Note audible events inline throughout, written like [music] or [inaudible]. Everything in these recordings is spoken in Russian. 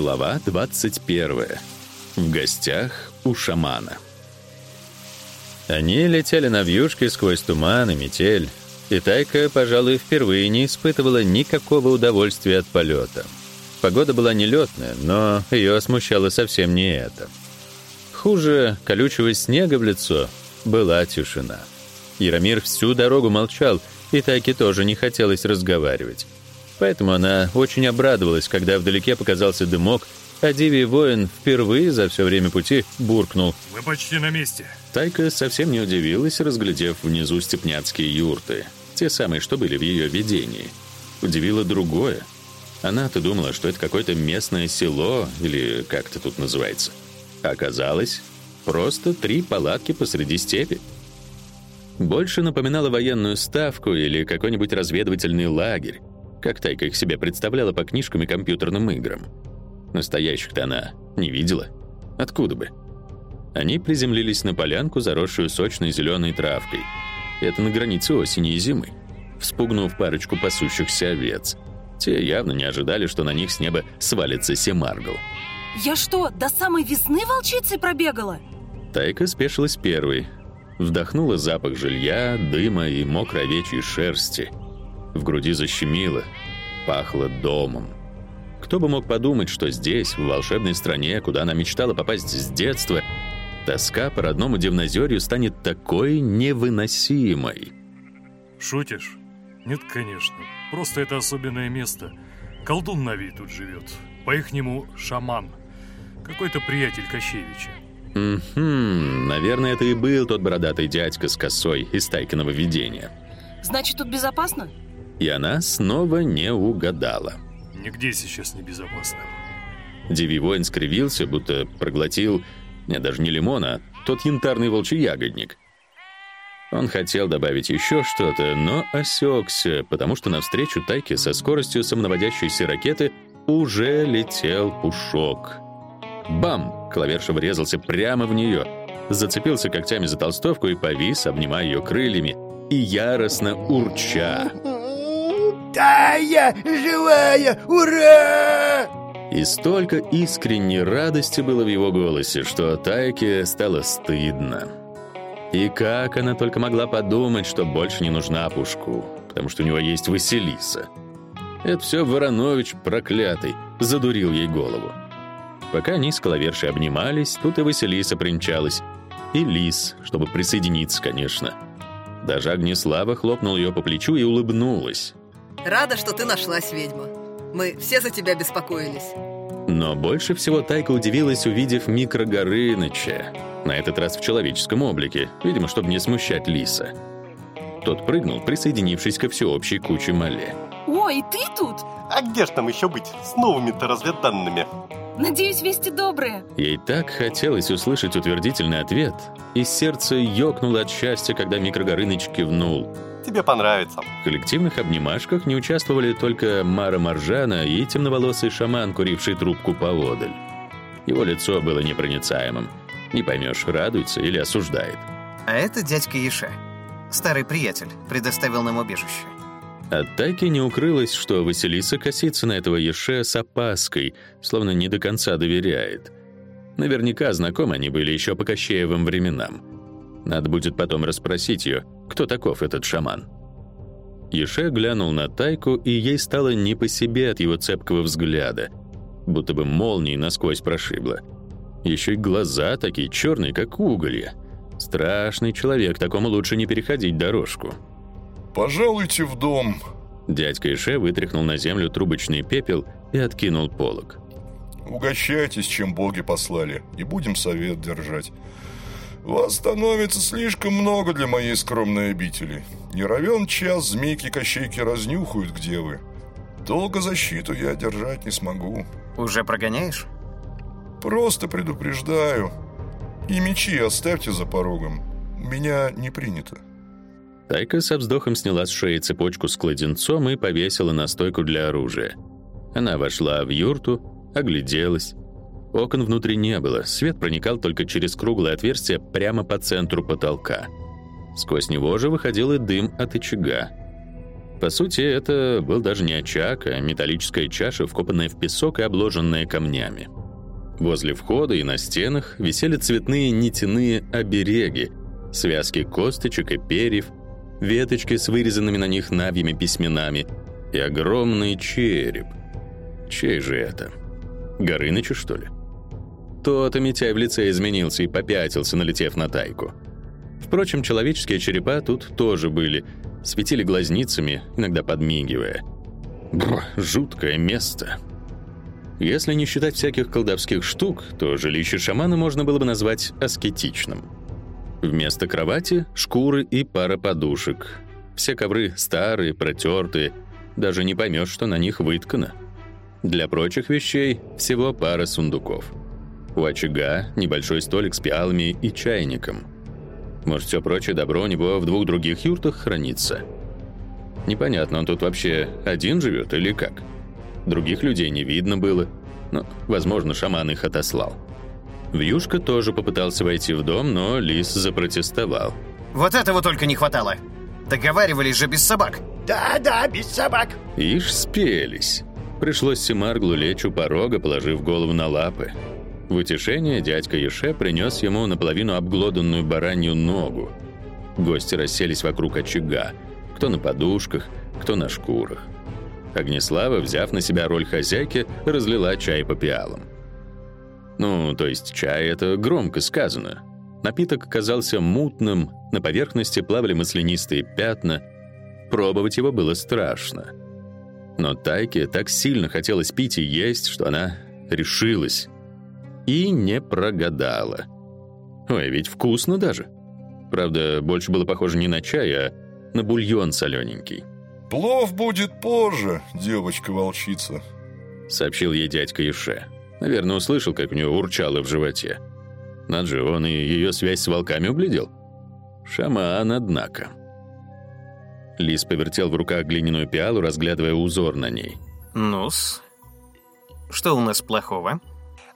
Глава 21. В гостях у шамана. Они летели на вьюшке сквозь туман и метель, и Тайка, пожалуй, впервые не испытывала никакого удовольствия от полета. Погода была нелетная, но ее смущало совсем не это. Хуже колючего снега в лицо была тишина. Яромир всю дорогу молчал, и Тайке тоже не хотелось разговаривать. Поэтому она очень обрадовалась, когда вдалеке показался дымок, а Диви воин впервые за все время пути буркнул. «Мы почти на месте». Тайка совсем не удивилась, разглядев внизу степняцкие юрты, те самые, что были в ее видении. Удивило другое. Она-то думала, что это какое-то местное село, или как это тут называется. оказалось, просто три палатки посреди степи. Больше напоминало военную ставку или какой-нибудь разведывательный лагерь как Тайка их себе представляла по книжкам и компьютерным играм. Настоящих-то она не видела. Откуда бы? Они приземлились на полянку, заросшую сочной зеленой травкой. Это на границе осени и зимы, вспугнув парочку пасущихся овец. Те явно не ожидали, что на них с неба свалится Семаргл. «Я что, до самой весны волчицей пробегала?» Тайка спешилась первой. Вдохнула запах жилья, дыма и мокрой овечьей шерсти — в груди защемило, пахло домом. Кто бы мог подумать, что здесь, в волшебной стране, куда она мечтала попасть с детства, тоска по родному Дивнозерью станет такой невыносимой. Шутишь? Нет, конечно. Просто это особенное место. Колдун Нави тут живет. По-ихнему шаман. Какой-то приятель Кощевича. Угу, наверное, это и был тот бородатый дядька с косой из Тайкиного видения. Значит, тут безопасно? И она снова не угадала. Нигде сейчас не безопасно. Диви воин скривился, будто проглотил, не даже не лимон, а тот янтарный волчий ягодник. Он хотел добавить еще что-то, но осекся, потому что навстречу Тайке со скоростью самонаводящейся ракеты уже летел пушок. Бам! Клаверша врезался прямо в нее, зацепился когтями за толстовку и повис, обнимая ее крыльями, и яростно урча. Да, я живая! Ура!» И столько искренней радости было в его голосе, что Тайке стало стыдно. И как она только могла подумать, что больше не нужна Пушку, потому что у него есть Василиса. Это все Воронович проклятый задурил ей голову. Пока они с Коловершей обнимались, тут и Василиса примчалась. И Лис, чтобы присоединиться, конечно. Даже Огнеслава хлопнул ее по плечу и улыбнулась. Рада, что ты нашлась, ведьма. Мы все за тебя беспокоились. Но больше всего Тайка удивилась, увидев микрогорыныча. На этот раз в человеческом облике, видимо, чтобы не смущать Лиса. Тот прыгнул, присоединившись ко всеобщей куче мале. Ой, ты тут? А где ж там еще быть с новыми-то разведданными? Надеюсь, вести добрые. Ей так хотелось услышать утвердительный ответ, и сердце ёкнуло от счастья, когда микрогорыныч кивнул тебе понравится. В коллективных обнимашках не участвовали только Мара Маржана и темноволосый шаман, куривший трубку поодаль. Его лицо было непроницаемым. Не поймешь, радуется или осуждает. А это дядька Еша. Старый приятель, предоставил нам убежище. От Тайки не укрылось, что Василиса косится на этого Еше с опаской, словно не до конца доверяет. Наверняка знакомы они были еще по Кощеевым временам. Надо будет потом расспросить ее, кто таков этот шаман. Еше глянул на Тайку, и ей стало не по себе от его цепкого взгляда, будто бы молнией насквозь прошибло. Еще и глаза такие черные, как уголья. Страшный человек, такому лучше не переходить дорожку. «Пожалуйте в дом». Дядька Ише вытряхнул на землю трубочный пепел и откинул полог. «Угощайтесь, чем боги послали, и будем совет держать. Вас становится слишком много для моей скромной обители. Не равен час змейки-кощейки разнюхают, где вы. Долго защиту я держать не смогу. Уже прогоняешь? Просто предупреждаю. И мечи оставьте за порогом. Меня не принято. Тайка со вздохом сняла с шеи цепочку с кладенцом и повесила на стойку для оружия. Она вошла в юрту, огляделась, Окон внутри не было, свет проникал только через круглое отверстие прямо по центру потолка. Сквозь него же выходил и дым от очага. По сути, это был даже не очаг, а металлическая чаша, вкопанная в песок и обложенная камнями. Возле входа и на стенах висели цветные нитяные обереги, связки косточек и перьев, веточки с вырезанными на них навьими письменами и огромный череп. Чей же это? Горыныча, что ли? То-то Митяй в лице изменился и попятился, налетев на тайку. Впрочем, человеческие черепа тут тоже были, светили глазницами, иногда подмигивая. Бррр, жуткое место. Если не считать всяких колдовских штук, то жилище шамана можно было бы назвать аскетичным. Вместо кровати — шкуры и пара подушек. Все ковры старые, протертые, даже не поймешь, что на них выткано. Для прочих вещей всего пара сундуков. У очага небольшой столик с пиалами и чайником. Может, все прочее добро у него в двух других юртах хранится. Непонятно, он тут вообще один живет или как? Других людей не видно было. Но, возможно, шаман их отослал. Вьюшка тоже попытался войти в дом, но лис запротестовал. Вот этого только не хватало. Договаривались же без собак. Да-да, без собак. Ишь, спелись. Пришлось Семарглу лечь у порога, положив голову на лапы. В утешение дядька Еше принес ему наполовину обглоданную баранью ногу. Гости расселись вокруг очага, кто на подушках, кто на шкурах. Огнеслава, взяв на себя роль хозяйки, разлила чай по пиалам. Ну, то есть чай — это громко сказано. Напиток казался мутным, на поверхности плавали маслянистые пятна. Пробовать его было страшно. Но Тайке так сильно хотелось пить и есть, что она решилась. И не прогадала. Ой, ведь вкусно даже. Правда, больше было похоже не на чай, а на бульон солененький. «Плов будет позже, девочка-волчица», — сообщил ей дядька Ише. Наверное, услышал, как у нее урчало в животе. Над же он и ее связь с волками углядел. Шаман, однако. Лис повертел в руках глиняную пиалу, разглядывая узор на ней. Ну-с. Что у нас плохого?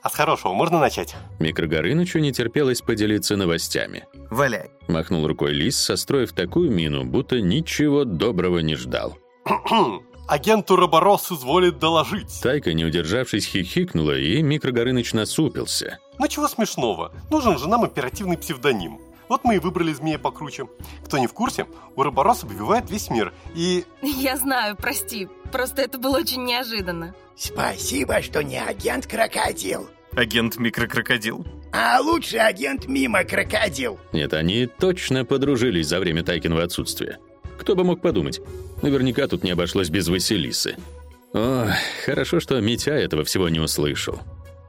А с хорошего можно начать? Микрогорынычу не терпелось поделиться новостями. Валяй. Махнул рукой лис, состроив такую мину, будто ничего доброго не ждал. [clears throat] Агенту Роборос изволит доложить. Тайка, не удержавшись, хихикнула, и Микрогорыныч насупился. Ну чего смешного? Нужен же нам оперативный псевдоним. Вот мы и выбрали змея покруче. Кто не в курсе, у Роборос обвивает весь мир. И... [laughs] Я знаю, прости. Просто это было очень неожиданно. Спасибо, что не агент крокодил. Агент микрокрокодил. А лучше агент мимо крокодил. Нет, они точно подружились за время Тайкиного отсутствия. Кто бы мог подумать? Наверняка тут не обошлось без Василисы. Ох, хорошо, что Митя этого всего не услышал.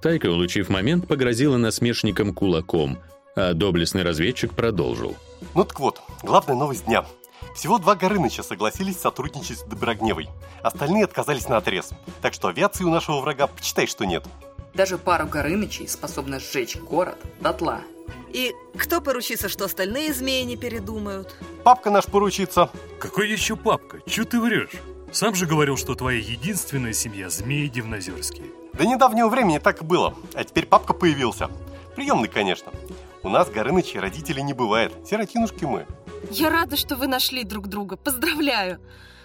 Тайка, улучив момент, погрозила насмешником кулаком, а доблестный разведчик продолжил. Ну так вот, главная новость дня. Всего два Горыныча согласились сотрудничать с Доброгневой. Остальные отказались на отрез. Так что авиации у нашего врага почитай, что нет. Даже пару Горынычей способна сжечь город дотла. И кто поручится, что остальные змеи не передумают? Папка наш поручится. Какой еще папка? Че ты врешь? Сам же говорил, что твоя единственная семья – змеи Дивнозерские. До недавнего времени так и было, а теперь папка появился. Приемный, конечно. У нас Горынычей родителей не бывает, сиротинушки мы. Я рада, что вы нашли друг друга. Поздравляю.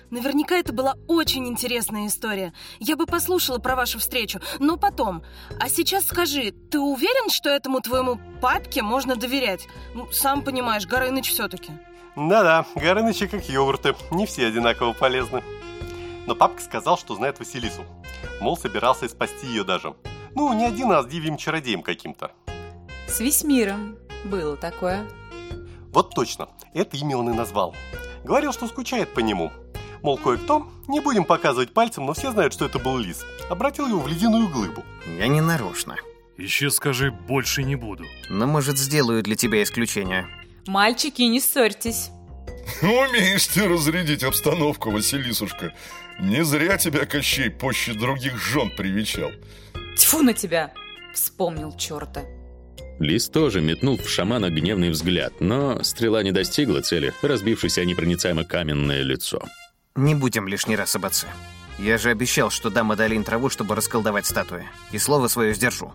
Наверняка это была очень интересная история. Я бы послушала про вашу встречу, но потом. А сейчас скажи, ты уверен, что этому твоему папке можно доверять? Ну, сам понимаешь, Горыныч все-таки. Да-да, Горынычи как йогурты, не все одинаково полезны. Но папка сказал, что знает Василису. Мол, собирался и спасти ее даже. Ну, не один, а с дивьим чародеем каким-то. С весь миром было такое. Вот точно, это имя он и назвал. Говорил, что скучает по нему. Мол, кое-кто, не будем показывать пальцем, но все знают, что это был лис, обратил его в ледяную глыбу. Я не нарочно. Еще скажи, больше не буду. Но, может, сделаю для тебя исключение. Мальчики, не ссорьтесь. Умеешь ты разрядить обстановку, Василисушка. Не зря тебя Кощей позже других жен привечал. Тьфу на тебя! Вспомнил черта. Лис тоже метнул в шамана гневный взгляд, но стрела не достигла цели, разбившись о непроницаемо каменное лицо. Не будем лишний раз об отце. Я же обещал, что дам Адалин траву, чтобы расколдовать статуи. И слово свое сдержу.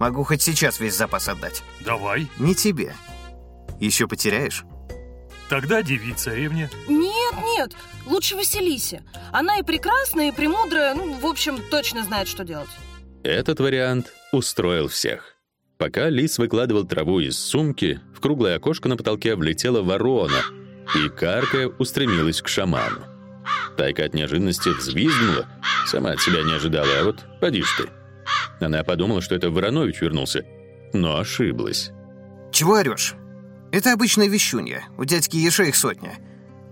Могу хоть сейчас весь запас отдать. Давай. Не тебе. Еще потеряешь? Тогда девица царевне. Нет, Нет-нет, лучше Василисе. Она и прекрасная, и премудрая, ну, в общем, точно знает, что делать. Этот вариант устроил всех. Пока лис выкладывал траву из сумки, в круглое окошко на потолке влетела ворона и, каркая, устремилась к шаману. Тайка от неожиданности взвизгнула, сама от себя не ожидала, а вот поди ты. Она подумала, что это Воронович вернулся, но ошиблась. Чего орешь? Это обычная вещунья. У дядьки Еша их сотня.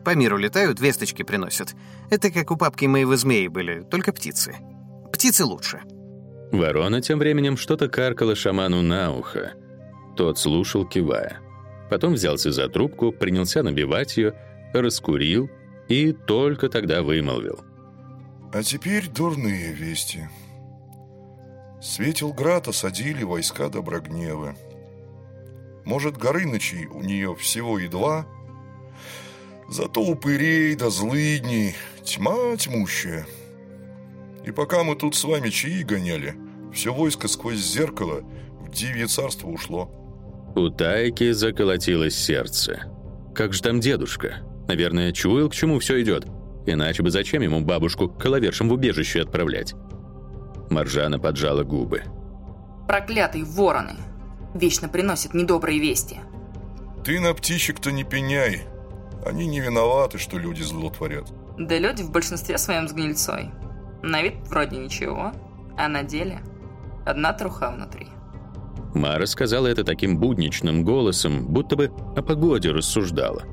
По миру летают, весточки приносят. Это как у папки моего змеи были, только птицы. Птицы лучше. Ворона тем временем что-то каркала шаману на ухо. Тот слушал, кивая. Потом взялся за трубку, принялся набивать ее, раскурил и только тогда вымолвил. А теперь дурные вести. Светилград осадили войска Доброгневы. Может, Горынычей у нее всего и два, зато упырей да злыдней тьма тьмущая. И пока мы тут с вами чаи гоняли, все войско сквозь зеркало в Дивье царство ушло. У Тайки заколотилось сердце. Как же там дедушка? Наверное, чуял, к чему все идет. Иначе бы зачем ему бабушку к коловершим в убежище отправлять? Маржана поджала губы. Проклятые вороны. Вечно приносят недобрые вести. Ты на птичек-то не пеняй. Они не виноваты, что люди зло творят. Да люди в большинстве своем с гнильцой. На вид вроде ничего, а на деле одна труха внутри. Мара сказала это таким будничным голосом, будто бы о погоде рассуждала.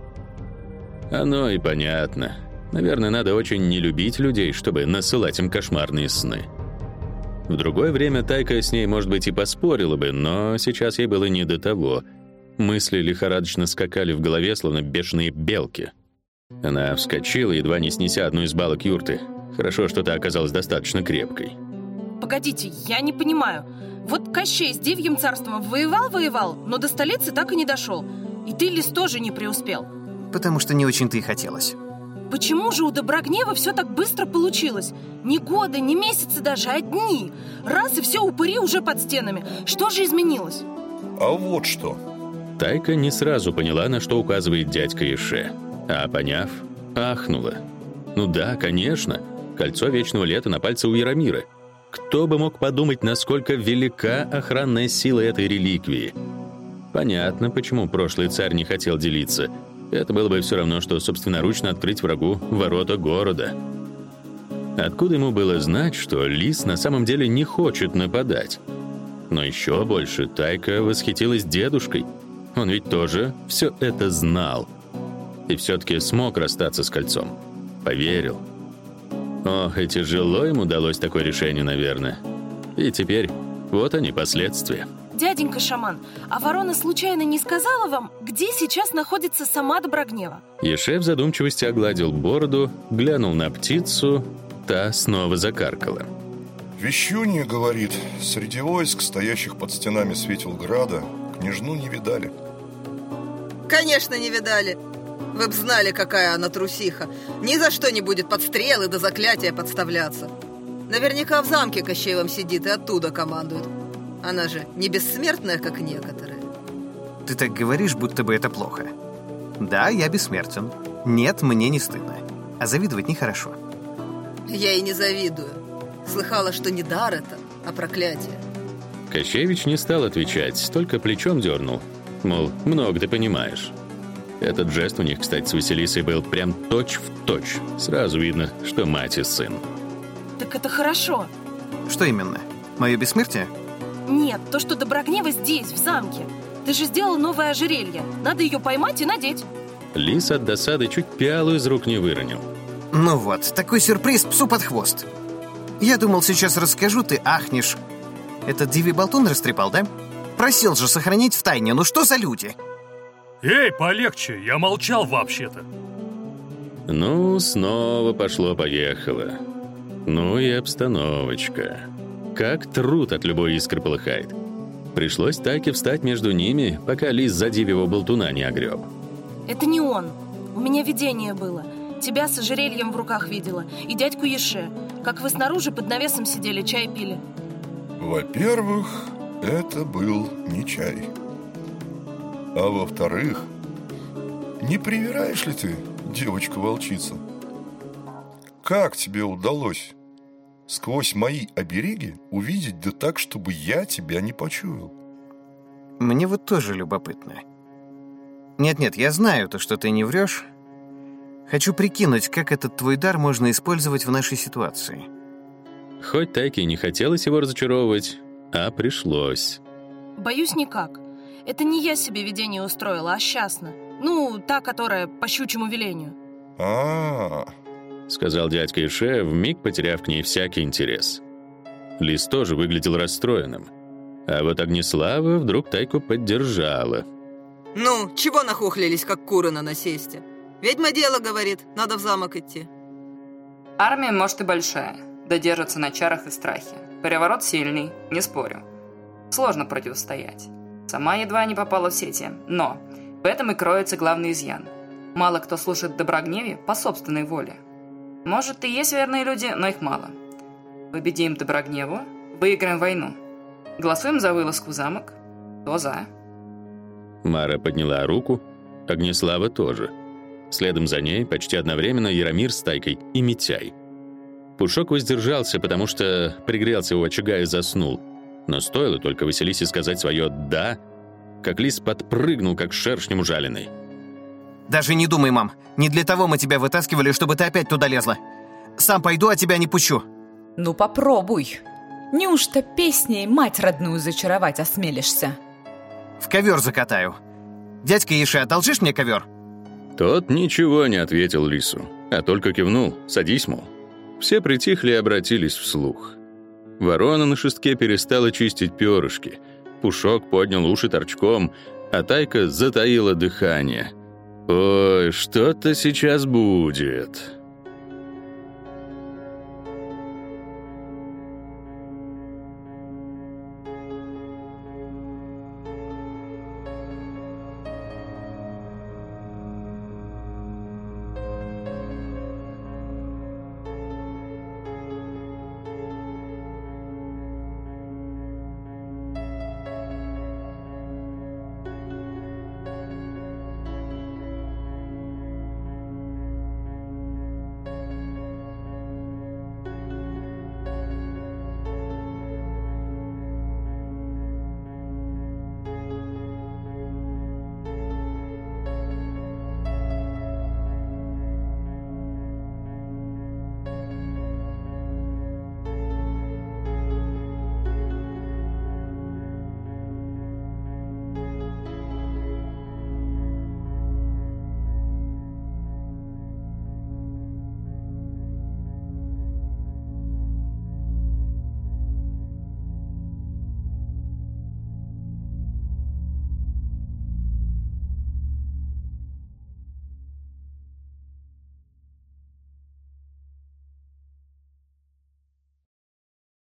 Оно и понятно. Наверное, надо очень не любить людей, чтобы насылать им кошмарные сны. В другое время Тайка с ней, может быть, и поспорила бы, но сейчас ей было не до того. Мысли лихорадочно скакали в голове, словно бешеные белки. Она вскочила, едва не снеся одну из балок юрты. Хорошо, что та оказалась достаточно крепкой. Погодите, я не понимаю. Вот Кощей с Дивьим царством воевал-воевал, но до столицы так и не дошел. И ты, Лис, тоже не преуспел. Потому что не очень-то и хотелось. Почему же у Доброгнева все так быстро получилось? Ни года, ни месяцы даже, а дни. Раз и все упыри уже под стенами. Что же изменилось? А вот что. Тайка не сразу поняла, на что указывает дядька Ише. А поняв, ахнула. Ну да, конечно. Кольцо Вечного Лета на пальце у Яромира. Кто бы мог подумать, насколько велика охранная сила этой реликвии. Понятно, почему прошлый царь не хотел делиться. Это было бы все равно, что собственноручно открыть врагу ворота города. Откуда ему было знать, что лис на самом деле не хочет нападать? Но еще больше Тайка восхитилась дедушкой. Он ведь тоже все это знал. И все-таки смог расстаться с кольцом. Поверил. Ох, и тяжело ему удалось такое решение, наверное. И теперь вот они последствия. Дяденька шаман, а ворона случайно не сказала вам, где сейчас находится сама Доброгнева? Ешев в задумчивости огладил бороду, глянул на птицу, та снова закаркала. Вещунья говорит, среди войск, стоящих под стенами Светилграда, княжну не видали. Конечно, не видали. Вы б знали, какая она трусиха. Ни за что не будет под стрелы до заклятия подставляться. Наверняка в замке Кощеевом сидит и оттуда командует. Она же не бессмертная, как некоторые. Ты так говоришь, будто бы это плохо. Да, я бессмертен. Нет, мне не стыдно. А завидовать нехорошо. Я и не завидую. Слыхала, что не дар это, а проклятие. Кощевич не стал отвечать, только плечом дернул. Мол, много ты понимаешь. Этот жест у них, кстати, с Василисой был прям точь-в-точь. точь. Сразу видно, что мать и сын. Так это хорошо. Что именно? Мое бессмертие? Нет, то, что Доброгнева здесь, в замке. Ты же сделал новое ожерелье. Надо ее поймать и надеть. Лис от досады чуть пиалу из рук не выронил. Ну вот, такой сюрприз псу под хвост. Я думал, сейчас расскажу, ты ахнешь. Этот Диви Болтун растрепал, да? Просил же сохранить в тайне. Ну что за люди? Эй, полегче, я молчал вообще-то. Ну, снова пошло-поехало. Ну и обстановочка. Как труд от любой искры полыхает. Пришлось так и встать между ними, пока лис задив его болтуна не огреб. Это не он. У меня видение было. Тебя с ожерельем в руках видела. И дядьку Еше. Как вы снаружи под навесом сидели, чай пили. Во-первых, это был не чай. А во-вторых, не привираешь ли ты, девочка-волчица. Как тебе удалось сквозь мои обереги увидеть да так, чтобы я тебя не почуял? Мне вот тоже любопытно. Нет-нет, я знаю то, что ты не врешь. Хочу прикинуть, как этот твой дар можно использовать в нашей ситуации. Хоть Тайке и не хотелось его разочаровывать, а пришлось. Боюсь никак. Это не я себе видение устроила, а счастна. Ну, та, которая по щучьему велению. А, сказал дядька Ише, вмиг потеряв к ней всякий интерес. Лис тоже выглядел расстроенным. А вот Огнеслава вдруг Тайку поддержала. Ну, чего нахохлились, как куры на насесте? Ведьма дело говорит, надо в замок идти. Армия, может, и большая, да держится на чарах и страхе. Переворот сильный, не спорю. Сложно противостоять. Сама едва не попала в сети, но в этом и кроется главный изъян. Мало кто слушает Доброгневе по собственной воле. Может, и есть верные люди, но их мало. Победим Доброгневу, выиграем войну. Голосуем за вылазку в замок. Кто за? Мара подняла руку, Огнеслава тоже. Следом за ней почти одновременно Яромир с Тайкой и Митяй. Пушок воздержался, потому что пригрелся у очага и заснул. Но стоило только Василисе сказать свое «да», как лис подпрыгнул, как шершнем ужаленный. Даже не думай, мам. Не для того мы тебя вытаскивали, чтобы ты опять туда лезла. Сам пойду, а тебя не пущу. Ну попробуй. Неужто песней мать родную зачаровать осмелишься? В ковер закатаю. Дядька Иша, одолжишь мне ковер? Тот ничего не ответил лису, а только кивнул «садись, мол». Все притихли и обратились вслух. Ворона на шестке перестала чистить перышки. Пушок поднял уши торчком, а Тайка затаила дыхание. «Ой, что-то сейчас будет».